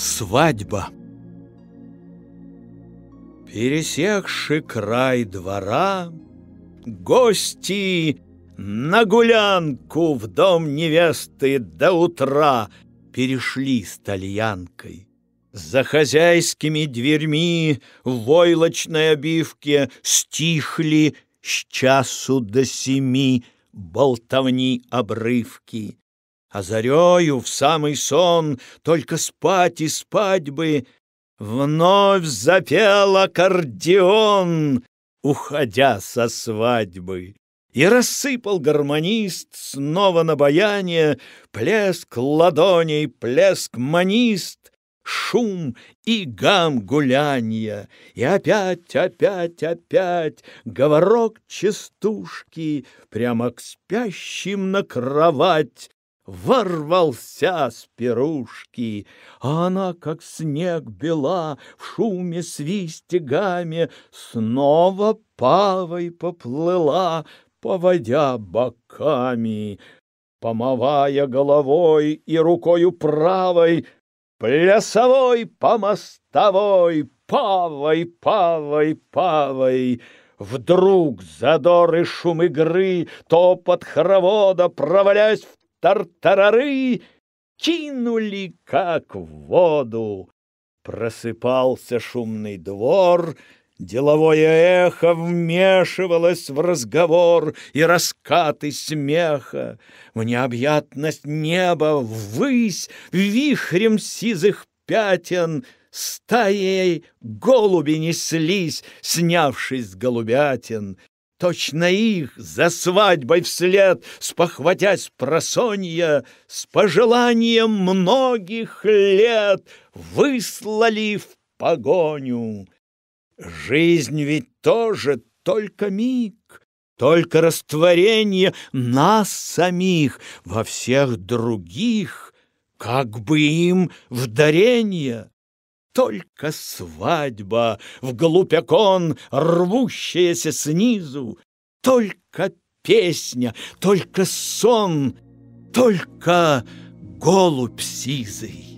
Свадьба Пересекши край двора, Гости на гулянку в дом невесты до утра Перешли с тальянкой. За хозяйскими дверьми в войлочной обивке Стихли с часу до семи болтовни обрывки. А зарею в самый сон только спать и спать бы Вновь запел аккордеон, уходя со свадьбы. И рассыпал гармонист снова на баяне Плеск ладоней, плеск манист, Шум и гам гулянья. И опять, опять, опять Говорок частушки Прямо к спящим на кровать ворвался с пирушки, а она, как снег бела, в шуме, свисте, гаме, снова павой поплыла, поводя боками, помывая головой и рукою правой, плясовой по мостовой, павой, павой, павой. Вдруг задор и шум игры, топот хоровода, провалясь в тартарары кинули как в воду. Просыпался шумный двор, Деловое эхо вмешивалось в разговор и раскаты смеха. В необъятность неба, ввысь, вихрем сизых пятен Стаей голуби неслись, снявшись с голубятин. Точно их за свадьбой вслед, спохватясь просонья, С пожеланием многих лет выслали в погоню. Жизнь ведь тоже только миг, только растворение нас самих во всех других, как бы им в дарение. Только свадьба, вглубь окон, рвущаяся снизу, Только песня, только сон, только голубь сизый.